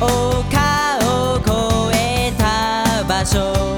丘を越えた場所